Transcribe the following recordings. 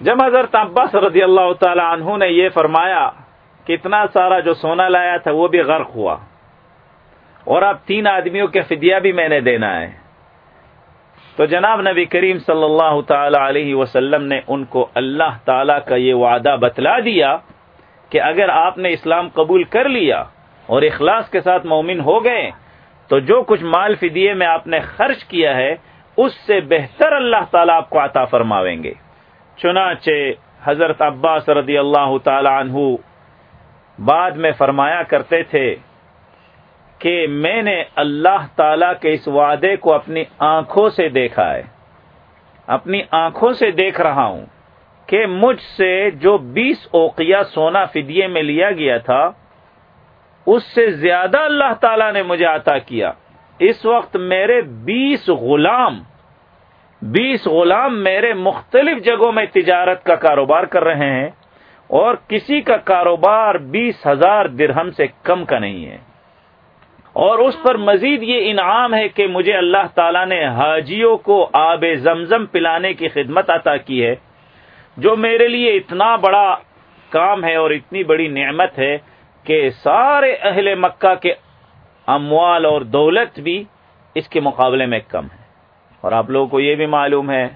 جب حضرت عباس رضی اللہ تعالی عنہ نے یہ فرمایا کہ اتنا سارا جو سونا لایا تھا وہ بھی غرق ہوا اور اب تین آدمیوں کے فدیہ بھی میں نے دینا ہے۔ تو جناب نبی کریم صلی اللہ تعالی علیہ وسلم نے ان کو اللہ تعالی کا یہ وعدہ بتلا دیا کہ اگر آپ نے اسلام قبول کر لیا اور اخلاص کے ساتھ مومن ہو گئے، تو جو کچھ مال فدیے میں آپ نے خرچ کیا ہے، اس سے بہتر اللہ تعالیٰ آپ کو عطا فرماویں گے۔ چنانچہ حضرت عباس رضی اللہ تعالی عنہ بعد میں فرمایا کرتے تھے کہ میں نے اللہ تعالی کے اس وعدے کو اپنی آنکھوں سے دیکھا ہے، اپنی آنکھوں سے دیکھ رہا ہوں کہ مجھ سے جو بیس اوقیا سونا فدیے میں لیا گیا تھا، اس سے زیادہ اللہ تعالی نے مجھے عطا کیا۔ اس وقت میرے بیس غلام بیس غلام میرے مختلف جگہوں میں تجارت کا کاروبار کر رہے ہیں اور کسی کا کاروبار بیس ہزار درہم سے کم کا نہیں ہے۔ اور اس پر مزید یہ انعام ہے کہ مجھے اللہ تعالیٰ نے حاجیوں کو آب زمزم پلانے کی خدمت عطا کی ہے، جو میرے لیے اتنا بڑا کام ہے اور اتنی بڑی نعمت ہے کہ سارے اہل مکہ کے اموال اور دولت بھی اس کے مقابلے میں کم ہے۔ اور آپ لوگوں کو یہ بھی معلوم ہے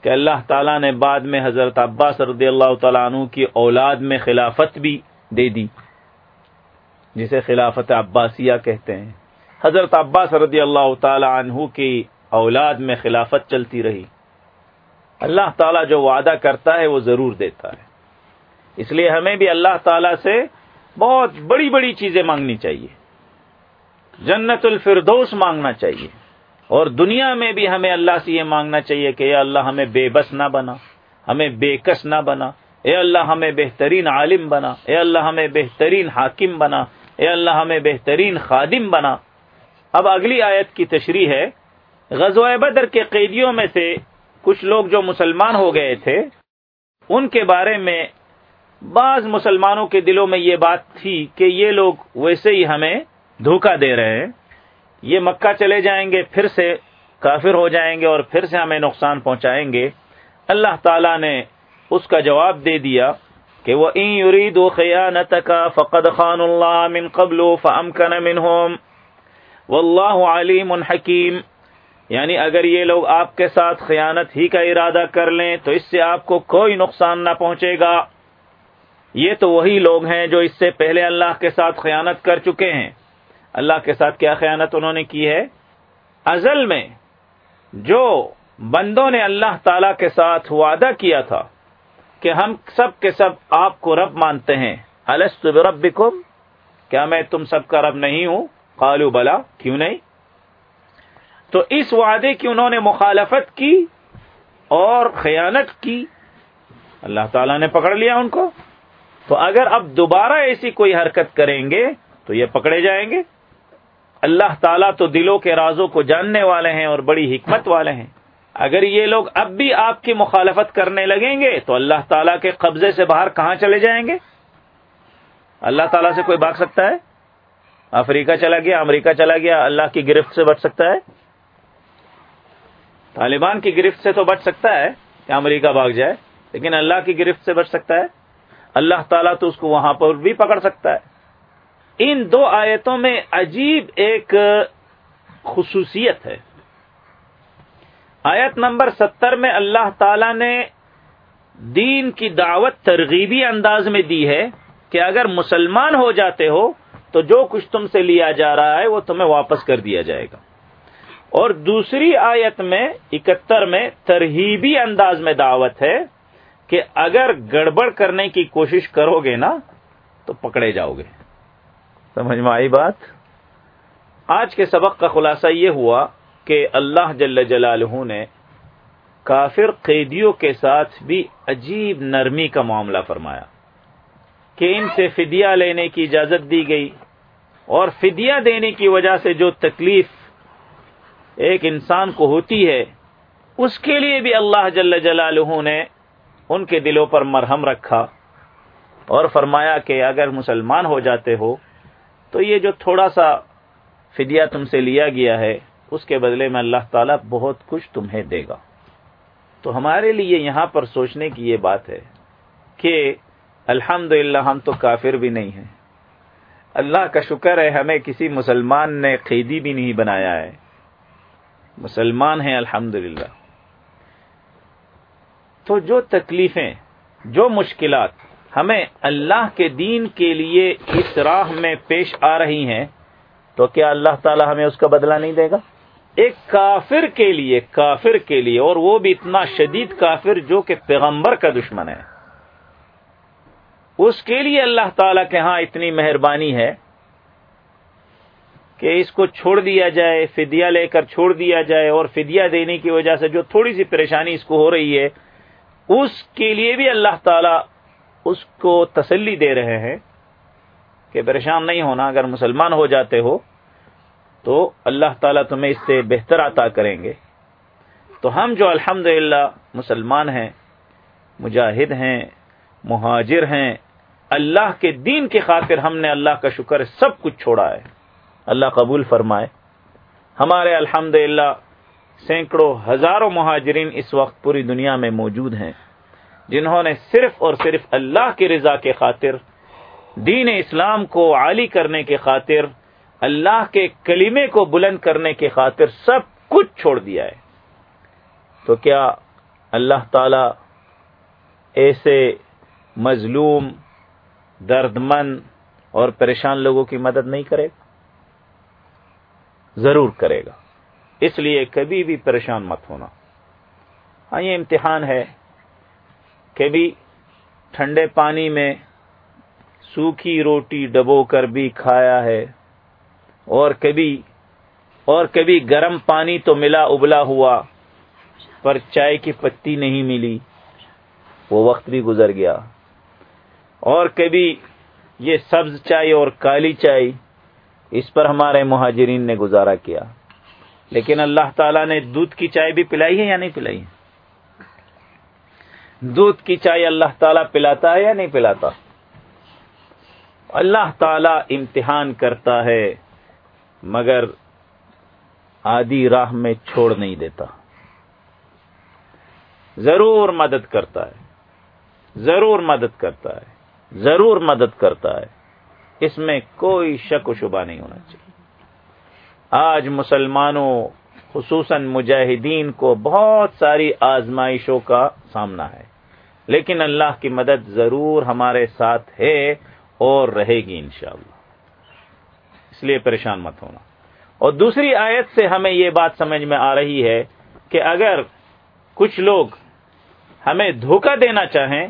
کہ اللہ تعالیٰ نے بعد میں حضرت عباس رضی اللہ تعالیٰ عنہ کی اولاد میں خلافت بھی دے دی، جسے خلافت عباسیہ کہتے ہیں۔ حضرت عباس رضی اللہ تعالی عنہ کی اولاد میں خلافت چلتی رہی۔ اللہ تعالیٰ جو وعدہ کرتا ہے وہ ضرور دیتا ہے۔ اس لیے ہمیں بھی اللہ تعالیٰ سے بہت بڑی بڑی چیزیں مانگنی چاہیے۔ جنت الفردوس مانگنا چاہیے۔ اور دنیا میں بھی ہمیں اللہ سے یہ مانگنا چاہیے کہ اے اللہ ہمیں بے بس نہ بنا، ہمیں بے کس نہ بنا۔ اے اللہ ہمیں بہترین عالم بنا، اے اللہ ہمیں بہترین حاکم بنا، اے اللہ ہمیں بہترین خادم بنا۔ اب اگلی آیت کی تشریح ہے، غزوہ بدر کے قیدیوں میں سے کچھ لوگ جو مسلمان ہو گئے تھے، ان کے بارے میں بعض مسلمانوں کے دلوں میں یہ بات تھی کہ یہ لوگ ویسے ہی ہمیں دھوکہ دے رہے ہیں۔ یہ مکہ چلے جائیں گے، پھر سے کافر ہو جائیں گے اور پھر سے ہمیں نقصان پہنچائیں گے۔ اللہ تعالی نے اس کا جواب دے دیا کہ وہ این یورید و خیانت کا فقد خان اللہ من قبل فامکن منہم واللہ علیم حکیم یعنی اگر یہ لوگ آپ کے ساتھ خیانت ہی کا ارادہ کر لیں تو اس سے آپ کو کوئی نقصان نہ پہنچے گا۔ یہ تو وہی لوگ ہیں جو اس سے پہلے اللہ کے ساتھ خیانت کر چکے ہیں۔ اللہ کے ساتھ کیا خیانت انہوں نے کی ہے؟ ازل میں جو بندوں نے اللہ تعالی کے ساتھ وعدہ کیا تھا کہ ہم سب کے سب آپ کو رب مانتے ہیں۔ السط رب کیا میں تم سب کا رب نہیں ہوں؟ قالو بلا، کیوں نہیں؟ تو اس وعدے کی انہوں نے مخالفت کی اور خیانت کی۔ اللہ تعالیٰ نے پکڑ لیا ان کو۔ تو اگر اب دوبارہ ایسی کوئی حرکت کریں گے تو یہ پکڑے جائیں گے۔ اللہ تعالیٰ تو دلوں کے رازوں کو جاننے والے ہیں اور بڑی حکمت والے ہیں۔ اگر یہ لوگ اب بھی آپ کی مخالفت کرنے لگیں گے تو اللہ تعالیٰ کے قبضے سے باہر کہاں چلے جائیں گے؟ اللہ تعالیٰ سے کوئی بھاگ سکتا ہے؟ افریقہ چلا گیا، امریکہ چلا گیا، اللہ کی گرفت سے بچ سکتا ہے؟ طالبان کی گرفت سے تو بچ سکتا ہے کہ امریکہ بھاگ جائے، لیکن اللہ کی گرفت سے بچ سکتا ہے۔ اللہ تعالیٰ تو اس کو وہاں پر بھی پکڑ سکتا ہے۔ ان دو آیتوں میں عجیب ایک خصوصیت ہے۔ آیت نمبر ستر میں اللہ تعالی نے دین کی دعوت ترغیبی انداز میں دی ہے کہ اگر مسلمان ہو جاتے ہو تو جو کچھ تم سے لیا جا رہا ہے وہ تمہیں واپس کر دیا جائے گا۔ اور دوسری آیت میں اکہتر میں ترہیبی انداز میں دعوت ہے کہ اگر گڑبڑ کرنے کی کوشش کرو گے نا تو پکڑے جاؤ گے۔ سمجھ میں آئی بات؟ آج کے سبق کا خلاصہ یہ ہوا کہ اللہ جل جلالہ نے کافر قیدیوں کے ساتھ بھی عجیب نرمی کا معاملہ فرمایا کہ ان سے فدیہ لینے کی اجازت دی گئی اور فدیہ دینے کی وجہ سے جو تکلیف ایک انسان کو ہوتی ہے، اس کے لیے بھی اللہ جل جلالہ نے ان کے دلوں پر مرہم رکھا اور فرمایا کہ اگر مسلمان ہو جاتے ہو تو یہ جو تھوڑا سا فدیہ تم سے لیا گیا ہے، اس کے بدلے میں اللہ تعالیٰ بہت کچھ تمہیں دے گا۔ تو ہمارے لیے یہاں پر سوچنے کی یہ بات ہے کہ الحمد ہم تو کافر بھی نہیں ہیں۔ اللہ کا شکر ہے ہمیں کسی مسلمان نے قیدی بھی نہیں بنایا ہے۔ مسلمان ہیں الحمد تو جو تکلیفیں، جو مشکلات ہمیں اللہ کے دین کے لیے اس راہ میں پیش آ رہی ہیں، تو کیا اللہ تعالی ہمیں اس کا بدلہ نہیں دے گا؟ ایک کافر کے لیے، کافر کے لیے، اور وہ بھی اتنا شدید کافر جو کہ پیغمبر کا دشمن ہے۔ اس کے لیے اللہ تعالی کے ہاں اتنی مہربانی ہے کہ اس کو چھوڑ دیا جائے، فدیہ لے کر چھوڑ دیا جائے، اور فدیہ دینے کی وجہ سے جو تھوڑی سی پریشانی اس کو ہو رہی ہے، اس کے لیے بھی اللہ تعالی اس کو تسلی دے رہے ہیں کہ پریشان نہیں ہونا، اگر مسلمان ہو جاتے ہو تو اللہ تعالیٰ تمہیں اس سے بہتر عطا کریں گے۔ تو ہم جو الحمد مسلمان ہیں، مجاہد ہیں، مہاجر ہیں، اللہ کے دین کی خاطر ہم نے اللہ کا شکر سب کچھ چھوڑا ہے۔ اللہ قبول فرمائے۔ ہمارے الحمد سینکڑوں ہزاروں مہاجرین اس وقت پوری دنیا میں موجود ہیں۔ جنہوں نے صرف اور صرف اللہ کی رضا کے خاطر، دین اسلام کو عالی کرنے کے خاطر، اللہ کے کلیمے کو بلند کرنے کی خاطر سب کچھ چھوڑ دیا ہے۔ تو کیا اللہ تعالی ایسے مظلوم درد مند اور پریشان لوگوں کی مدد نہیں کرے گا؟ ضرور کرے گا۔ اس لیے کبھی بھی پریشان مت ہونا۔ ہاں یہ امتحان ہے۔ کبھی ٹھنڈے پانی میں سوکھی روٹی ڈبو کر بھی کھایا ہے اور کبھی اور کبھی گرم پانی تو ملا ابلا ہوا، پر چائے کی پتی نہیں ملی۔ وہ وقت بھی گزر گیا۔ اور کبھی یہ سبز چائے اور کالی چائے اس پر ہمارے مہاجرین نے گزارا کیا۔ لیکن اللہ تعالیٰ نے دودھ کی چائے بھی پلائی ہے یا نہیں پلائی ہے؟ دودھ کی چائے اللہ تعالیٰ پلاتا ہے یا نہیں پلاتا؟ اللہ تعالیٰ امتحان کرتا ہے، مگر آدھی راہ میں چھوڑ نہیں دیتا۔ ضرور مدد کرتا ہے، ضرور مدد کرتا ہے، ضرور مدد کرتا ہے۔ اس میں کوئی شک و شبہ نہیں ہونا چاہیے۔ آج مسلمانوں خصوصاً مجاہدین کو بہت ساری آزمائشوں کا سامنا ہے۔ لیکن اللہ کی مدد ضرور ہمارے ساتھ ہے اور رہے گی انشاءاللہ۔ اس لیے پریشان مت ہونا۔ اور دوسری آیت سے ہمیں یہ بات سمجھ میں آ رہی ہے کہ اگر کچھ لوگ ہمیں دھوکہ دینا چاہیں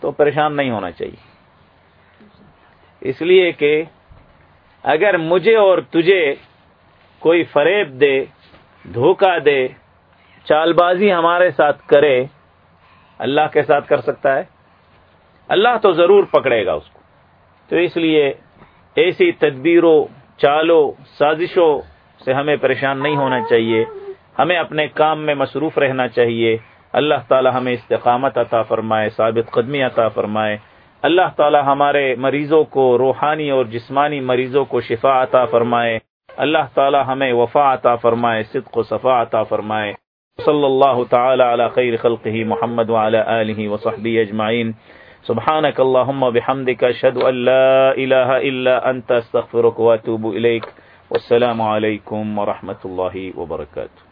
تو پریشان نہیں ہونا چاہیے۔ اس لیے کہ اگر مجھے اور تجھے کوئی فریب دے، دھوکہ دے چال بازی ہمارے ساتھ کرے، اللہ کے ساتھ کر سکتا ہے؟ اللہ تو ضرور پکڑے گا اس کو۔ تو اس لیے ایسی تدبیروں، چالوں، سازشوں سے ہمیں پریشان نہیں ہونا چاہیے۔ ہمیں اپنے کام میں مصروف رہنا چاہیے۔ اللہ تعالی ہمیں استقامت عطا فرمائے، ثابت قدمی عطا فرمائے۔ اللہ تعالی ہمارے مریضوں کو، روحانی اور جسمانی مریضوں کو شفا عطا فرمائے۔ اللہ تعالی ہمیں وفا عطا فرمائے، صدق و صفا عطا فرمائے۔ صلی اللہ تعالی علی خیر خلقه محمد وعلى آلہ وصحبہ اجمعین۔ سبحانك اللهم بحمدك اشهد ان لا اله الا انت استغفرك واتوب اليك والسلام عليكم ورحمه الله وبركاته